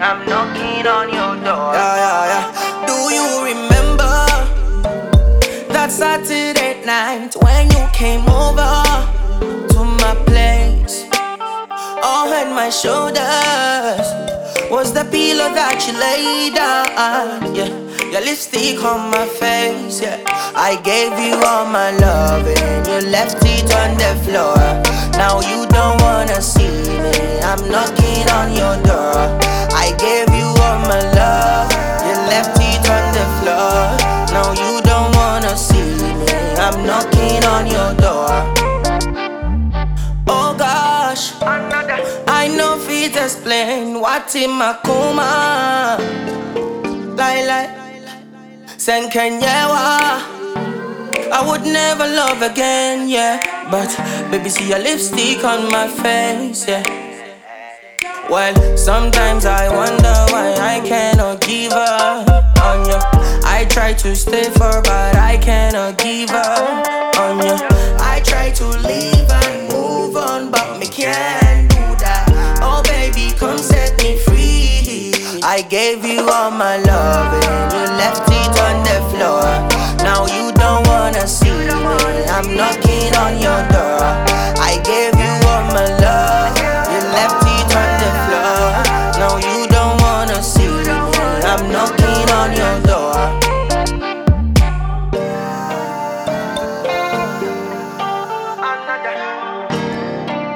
I'm knocking on your door. Yeah, yeah, yeah. Do you remember that Saturday night when you came over to my place? All on my shoulders was the pillow that you laid down. Yeah, your lipstick on my face. Yeah, I gave you all my love and you left it on the floor. Now you don't wanna see me. I'm knocking on your door. Oh gosh, I know if fit explain what in my coma. Lie, lie, sen kenyewa. I would never love again, yeah. But baby, see your lipstick on my face, yeah. Well, sometimes I wonder try to stay for, but I cannot give up on you. I try to leave and move on, but me can't do that. Oh, baby, come set me free. I gave you all my love and you left it on the floor.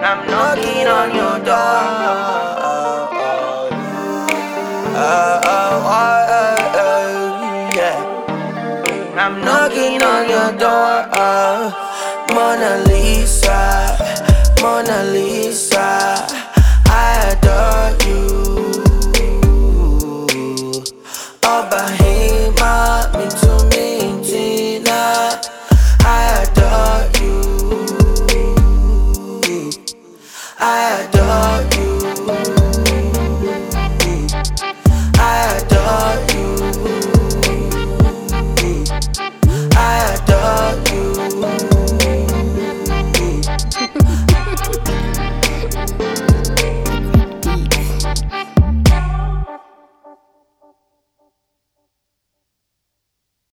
I'm knocking on your door. Oh, oh, oh, yeah. I'm knocking on your door. Mona Lisa. I don't